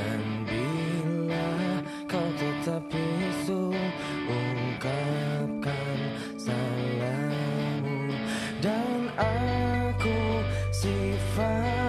Dan bila kau tetap bisu Ungkapkan salammu Dan aku sifat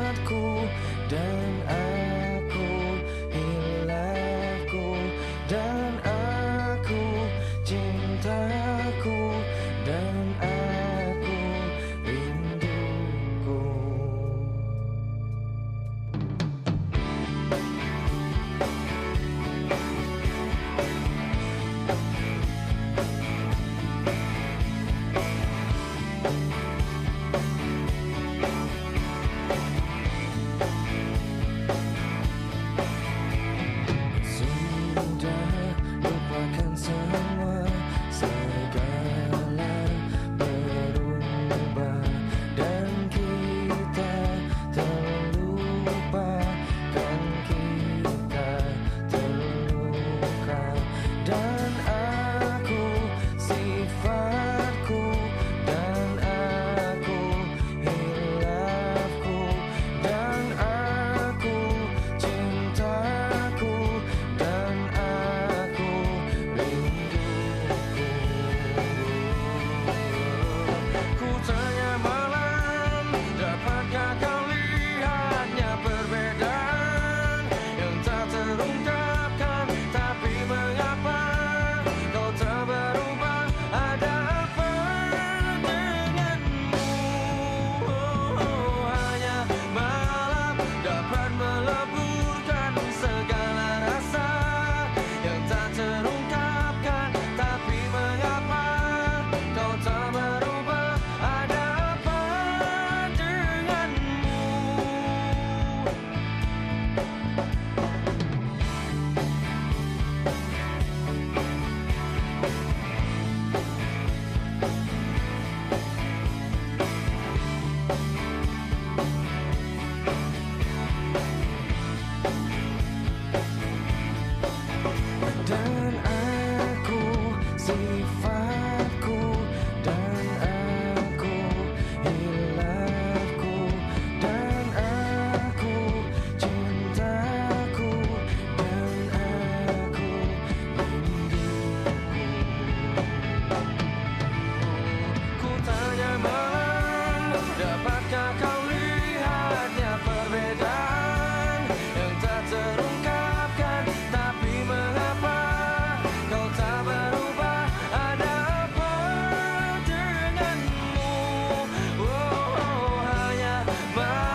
goodbye.